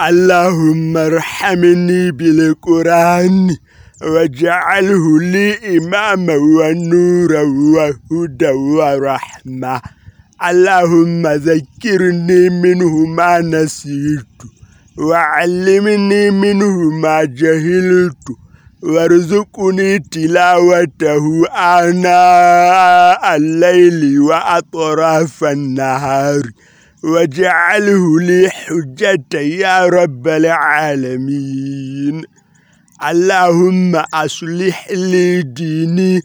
اللهم ارحمني بالقرآن واجعله لي إماما ونورا وهدى ورحمة. اللهم ذكرني منه ما نسيت وعلمني منه ما جهلت وارزقني تلاوته آناء الليل وأطراف النهار. واجعله لي حجة يا رب العالمين. اللهم أصلح لي ديني.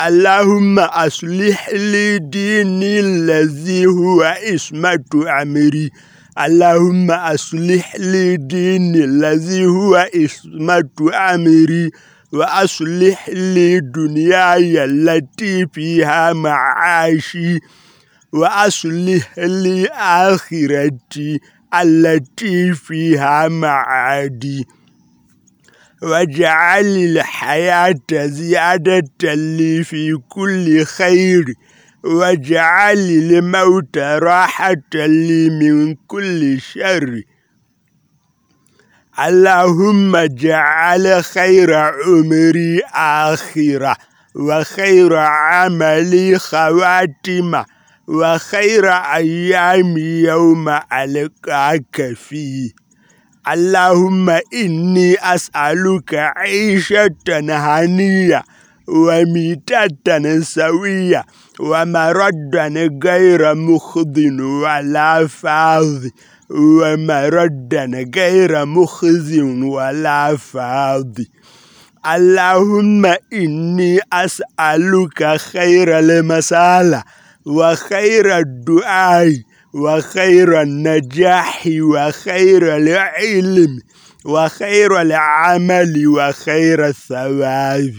اللهم أصلح لي ديني الذي هو اسمة أمري. اللهم أصلح لي ديني الذي هو اسمة أمري. وأصلح لي دنياي التي فيها معاشي. وأصلح لي آخرتي التي فيها معادي. واجعل الحياة زيادة لي في كل خير. واجعل الموت راحة لي من كل شر. اللهم اجعل خير عمري آخرة وخير عملي خواتمة. وخير أيام يوم ألقاك فيه. اللهم إني أسألك عيشة هنية وميتة سوية ومردا غير مخذ ولا فاض ومردا غير مخز ولا فاض. اللهم إني أسألك خير المسالة وخير الدعاء وخير النجاح وخير العلم وخير العمل وخير الثواب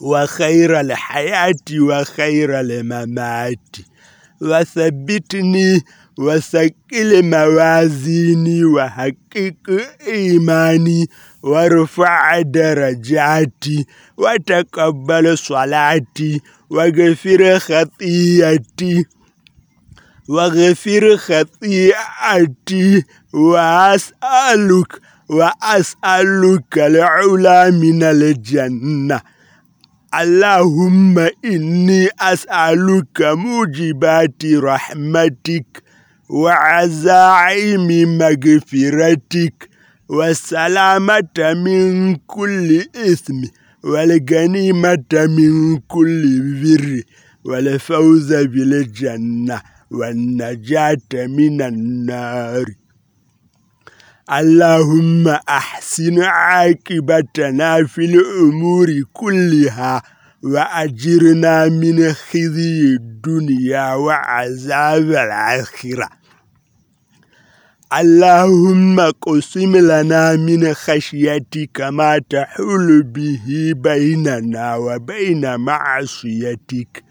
وخير الحياة وخير الممات. وثبتني وثقل موازيني وحقق إيماني وارفع درجاتي وتقبل صلاتي واغفر خطيئتي واغفر خطيئتي وأسألك وأسألك العلا من الجنة. اللهم إني أسألك موجبات رحمتك وعزائم مغفرتك والسلامة من كل إثم والغنيمة من كل بر والفوز بالجنة والنجاة من النار. اللهم أحسن عاقبتنا في الأمور كلها وأجرنا من خزي الدنيا وعذاب الآخرة. اللهم قسم لنا من خشيتك ما تحول به بيننا وبين معصيتك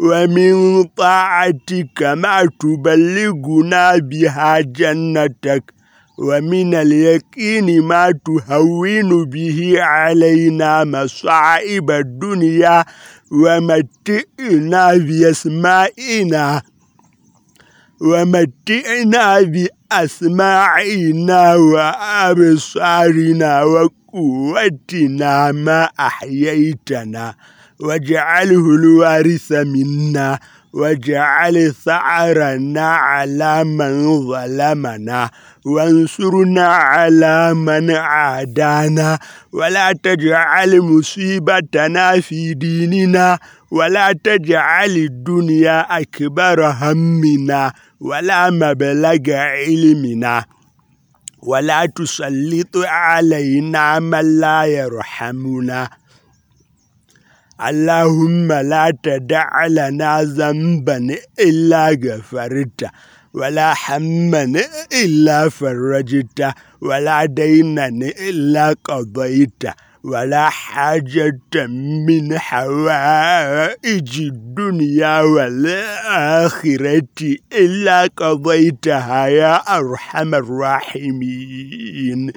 ومن طاعتك ما تبلغنا بها جنتك ومن اليقين ما تهون به علينا مصائب الدنيا ومتئنا بأسمائنا ومتئنا بأسماعنا وأبصارنا وقوتنا ما أحييتنا. واجعله الوارث منا. واجعل ثأرنا على من ظلمنا. وانصرنا على من عادانا ولا تجعل مصيبتنا في ديننا ولا تجعل الدنيا أكبر همنا ولا مبلغ علمنا ولا تسلط علينا من لا يرحمنا. اللهم لا تدع لنا ذنبا إلا غفرته. ولا حما إلا فرجته ولا دينا إلا قضيته ولا حاجة من حوائج الدنيا والآخرة إلا قضيتها يا أرحم الراحمين.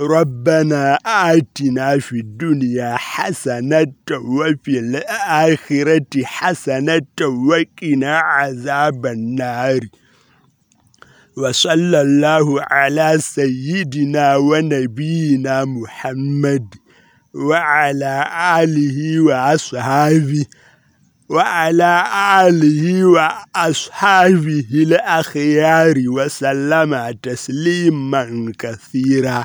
ربنا آتنا في الدنيا حسنة وفي الآخرة حسنة وقنا عذاب النار. وصلى الله على سيدنا ونبينا محمد وعلى آله وأصحابه وعلى آله وأصحابه الأخيار وسلم تسليما كثيرا.